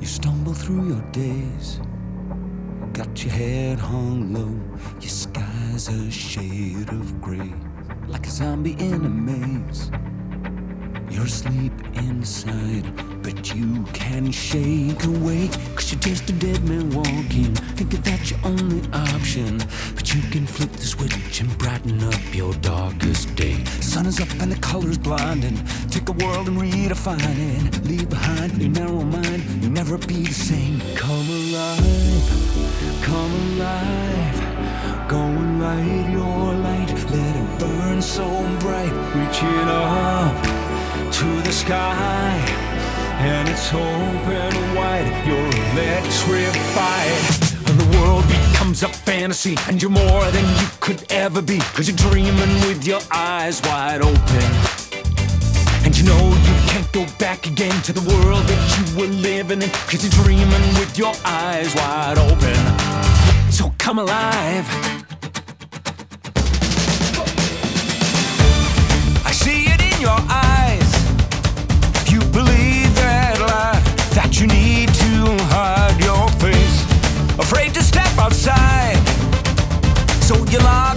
You stumble through your days, got your head hung low, your sky's a shade of gray, like a zombie in a maze. You're asleep inside, but you can shake awake. Cause you're just a dead man walking, thinking that's your only option. But you can flip the switch and brighten up your darkest. Sun is up and the colors blinding. Take a world and redefine it. Leave behind your narrow mind, you'll never be the same. Come alive, come alive. Go and light your light, let it burn so bright. Reaching up to the sky and it's open wide. You're electrified. The world becomes a fantasy, and you're more than you could ever be. Cause you're dreaming with your eyes wide open. And you know you can't go back again to the world that you were living in. Cause you're dreaming with your eyes wide open. So come alive. you lie.